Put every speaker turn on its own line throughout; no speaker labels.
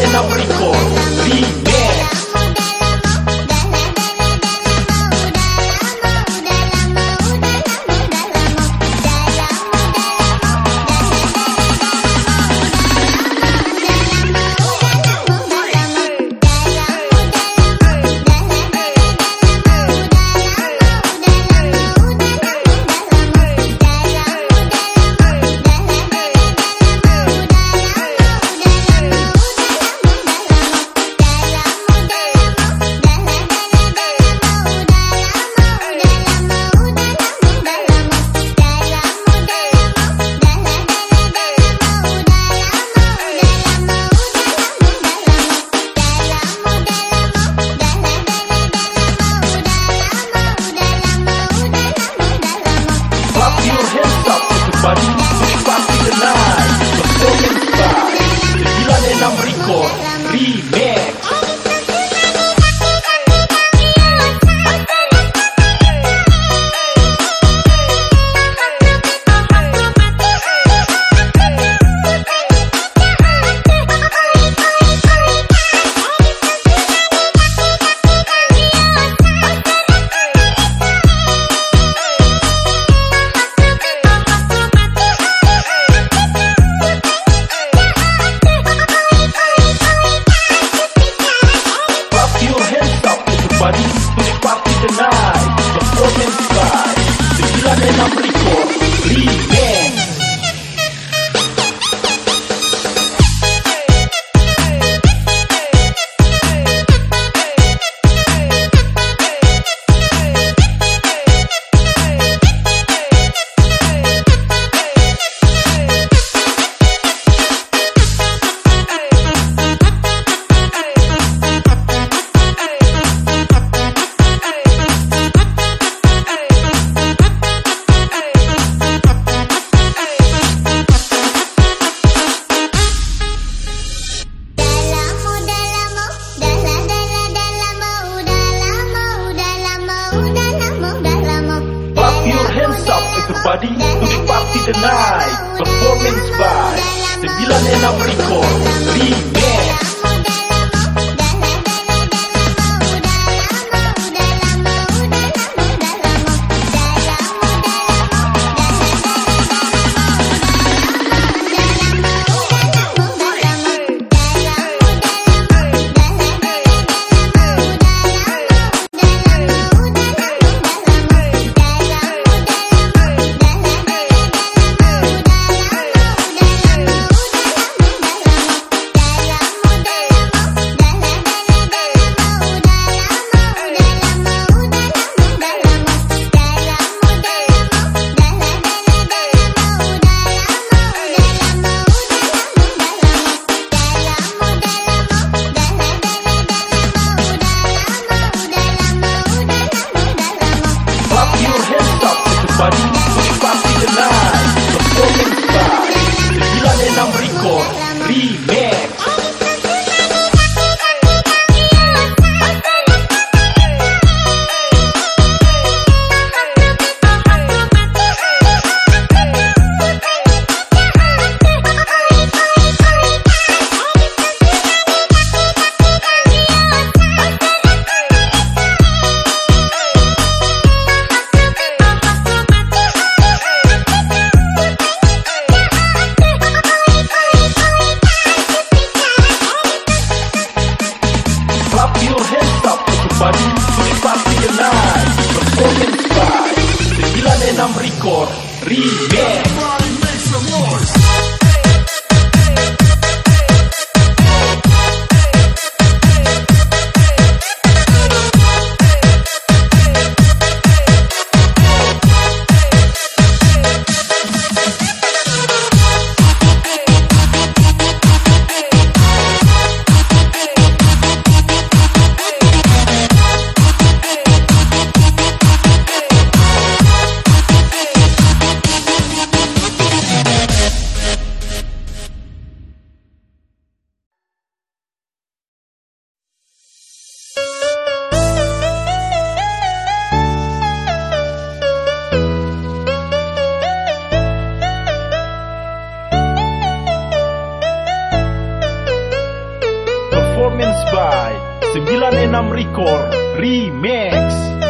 você não brincou. Bim. Body 24 y The Golden Star 96 Record Remix.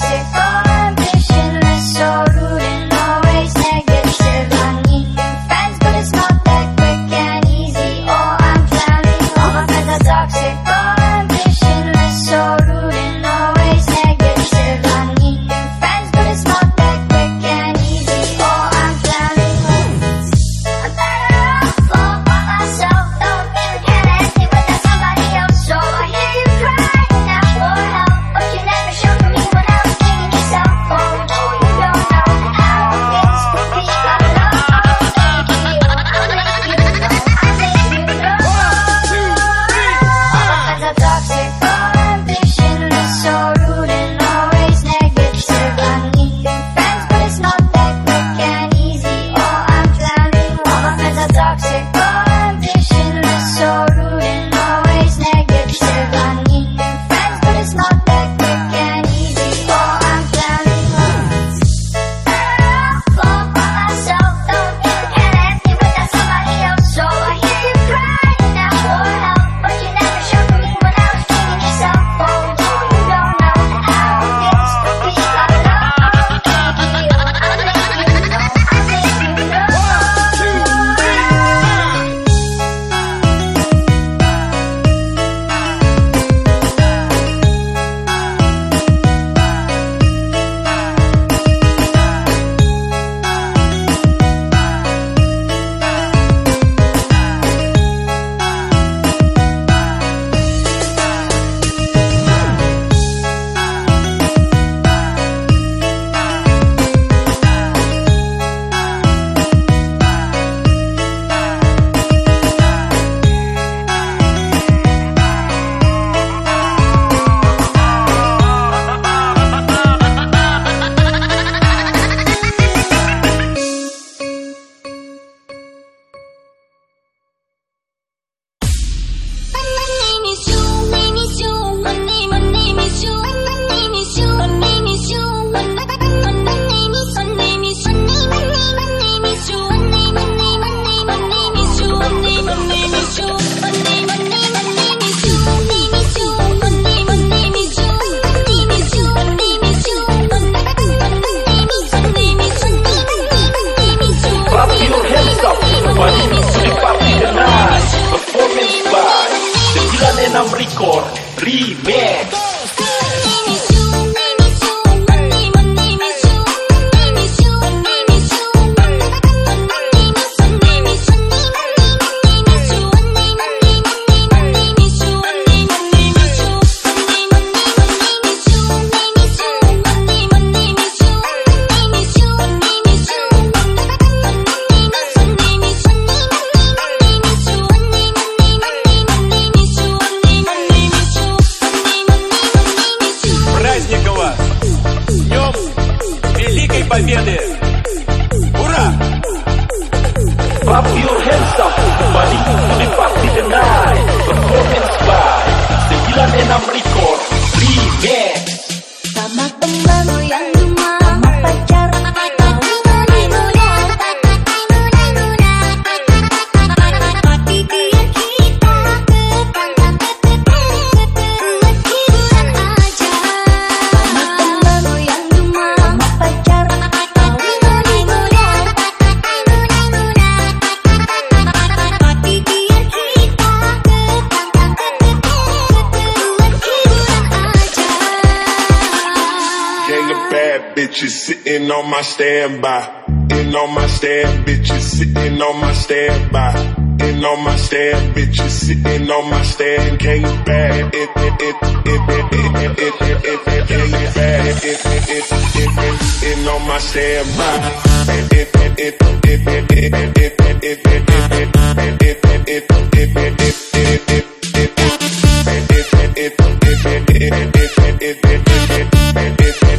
my
standby. In on my stand, bitches sitting on my standby. In on my stand, bitches sitting on my stand. Of bad, it, it, it, it, it, it, it, it, of bad, it, it, it, it, it, in on my standby. It, it, it, it, it, it, it, it, it, it, it, it, it, it, it, it,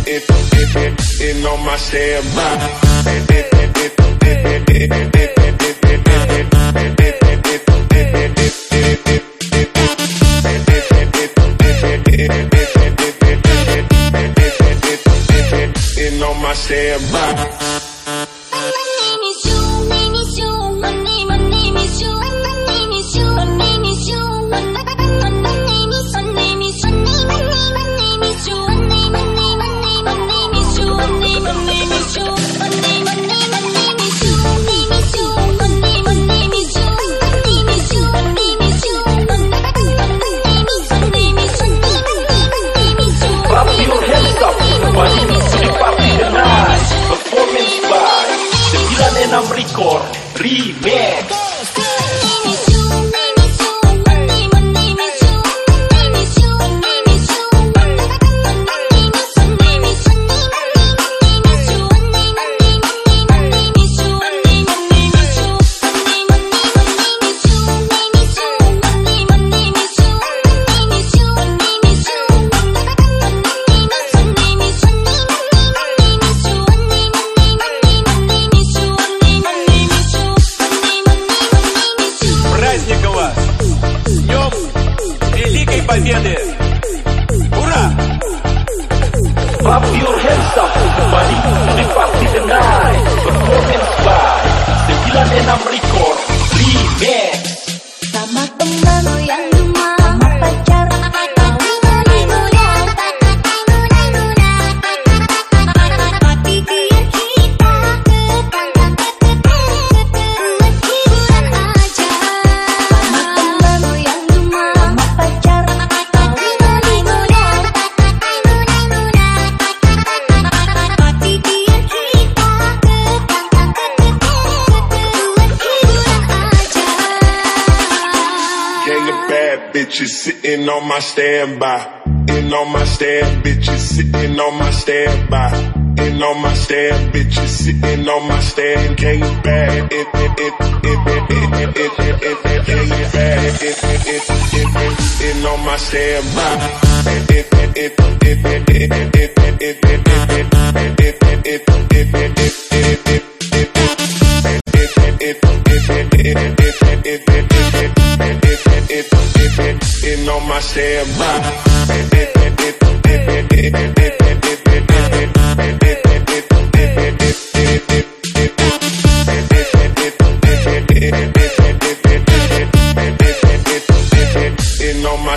it, my standby. In on my standby. Sitting on my standby. In on my stand, bitches sitting on my standby. In on my stand, bitches sitting on my stand. Gang of bad, it, it, it, it, it, it, it, it, it, it, it, gang of bad, it, it, it, it, it, in on my standby. It, it, it, it, it, it, it, it, it, it, it, it, it, it, it, it, it, it, in on my share Sitting on my